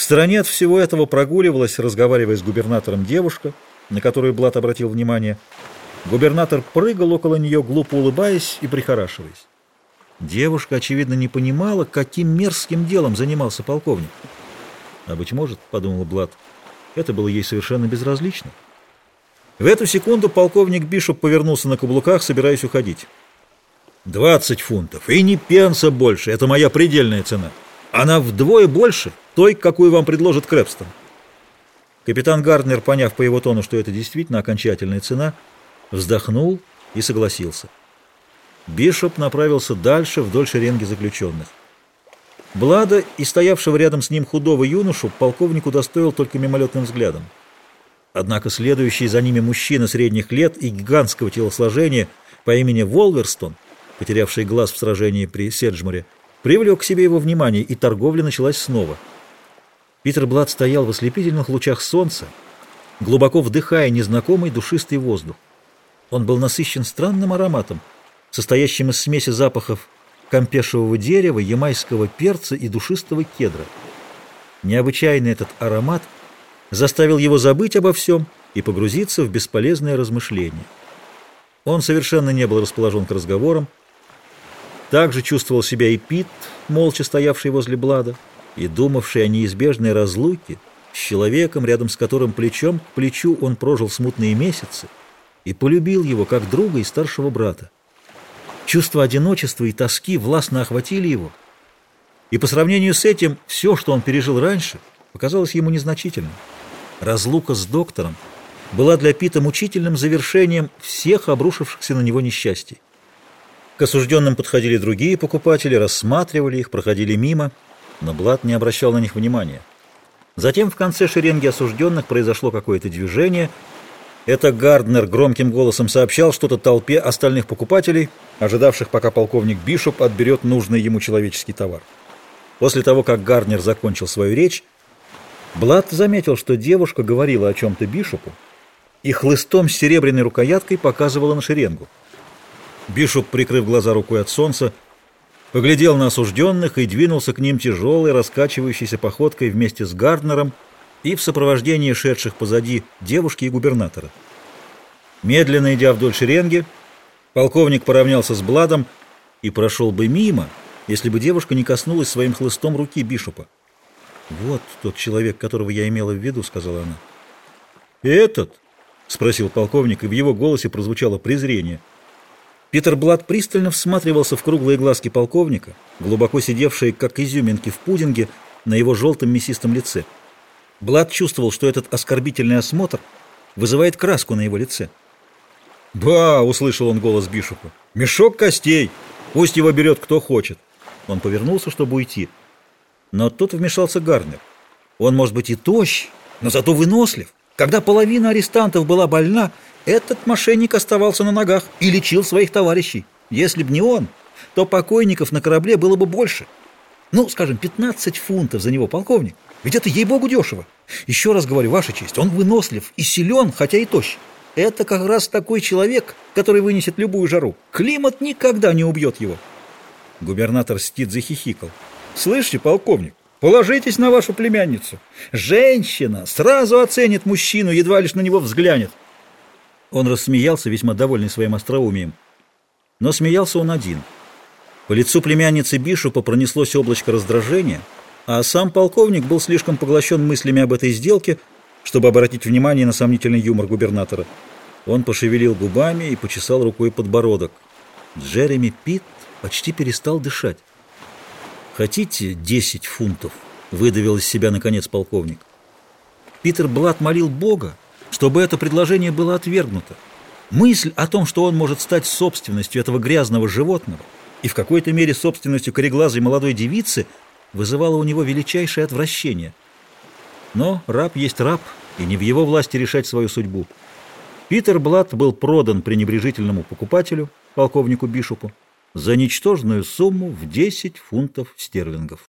В стороне от всего этого прогуливалась, разговаривая с губернатором девушка, на которую Блат обратил внимание. Губернатор прыгал около нее, глупо улыбаясь и прихорашиваясь. Девушка, очевидно, не понимала, каким мерзким делом занимался полковник. А, быть может, — подумала Блат, — это было ей совершенно безразлично. В эту секунду полковник Бишоп повернулся на каблуках, собираясь уходить. «Двадцать фунтов, и не пенса больше, это моя предельная цена. Она вдвое больше той, какую вам предложит Крэпстон». Капитан Гарднер, поняв по его тону, что это действительно окончательная цена, вздохнул и согласился. Бишоп направился дальше вдоль шеренги заключенных. Блада и стоявшего рядом с ним худого юношу полковник удостоил только мимолетным взглядом. Однако следующий за ними мужчина средних лет и гигантского телосложения по имени Волверстон, потерявший глаз в сражении при Седжморе, привлек к себе его внимание, и торговля началась снова. Питер Блад стоял в ослепительных лучах солнца, глубоко вдыхая незнакомый душистый воздух. Он был насыщен странным ароматом, состоящим из смеси запахов кампешевого дерева, ямайского перца и душистого кедра. Необычайный этот аромат заставил его забыть обо всем и погрузиться в бесполезное размышление. Он совершенно не был расположен к разговорам. Также чувствовал себя и Пит, молча стоявший возле Блада, и думавший о неизбежной разлуке с человеком, рядом с которым плечом к плечу он прожил смутные месяцы и полюбил его как друга и старшего брата. Чувство одиночества и тоски властно охватили его, и по сравнению с этим все, что он пережил раньше, показалось ему незначительным. Разлука с доктором была для Пита мучительным завершением всех обрушившихся на него несчастий. К осужденным подходили другие покупатели, рассматривали их, проходили мимо, но Блад не обращал на них внимания. Затем в конце шеренги осужденных произошло какое-то движение – это Гарднер громким голосом сообщал что-то толпе остальных покупателей, ожидавших, пока полковник Бишоп отберет нужный ему человеческий товар. После того, как Гарднер закончил свою речь, Блад заметил, что девушка говорила о чем-то Бишопу и хлыстом с серебряной рукояткой показывала на шеренгу. Бишоп, прикрыв глаза рукой от солнца, поглядел на осужденных и двинулся к ним тяжелой, раскачивающейся походкой вместе с Гарднером, и в сопровождении шедших позади девушки и губернатора. Медленно идя вдоль шеренги, полковник поравнялся с Бладом и прошел бы мимо, если бы девушка не коснулась своим хлыстом руки Бишопа. «Вот тот человек, которого я имела в виду», — сказала она. «Этот?» — спросил полковник, и в его голосе прозвучало презрение. Питер Блад пристально всматривался в круглые глазки полковника, глубоко сидевшие, как изюминки в пудинге, на его желтом мясистом лице. Блад чувствовал, что этот оскорбительный осмотр вызывает краску на его лице. «Ба!» — услышал он голос Бишопа. «Мешок костей! Пусть его берет кто хочет!» Он повернулся, чтобы уйти. Но тут вмешался Гарнер. Он, может быть, и тощ, но зато вынослив. Когда половина арестантов была больна, этот мошенник оставался на ногах и лечил своих товарищей. Если б не он, то покойников на корабле было бы больше. Ну, скажем, 15 фунтов за него, полковник. Ведь это, ей-богу, дешево. Еще раз говорю, Ваша честь, он вынослив и силен, хотя и тощ. Это как раз такой человек, который вынесет любую жару. Климат никогда не убьет его. Губернатор Стит захихикал. Слышите, полковник, положитесь на вашу племянницу. Женщина сразу оценит мужчину, едва лишь на него взглянет. Он рассмеялся, весьма довольный своим остроумием. Но смеялся он один. По лицу племянницы Бишопа пронеслось облачко раздражения — а сам полковник был слишком поглощен мыслями об этой сделке, чтобы обратить внимание на сомнительный юмор губернатора. Он пошевелил губами и почесал рукой подбородок. Джереми Питт почти перестал дышать. «Хотите десять фунтов?» — выдавил из себя, наконец, полковник. Питер Блат молил Бога, чтобы это предложение было отвергнуто. Мысль о том, что он может стать собственностью этого грязного животного и в какой-то мере собственностью кореглазой молодой девицы — вызывало у него величайшее отвращение. Но раб есть раб, и не в его власти решать свою судьбу. Питер Блат был продан пренебрежительному покупателю, полковнику Бишопу, за ничтожную сумму в 10 фунтов стерлингов.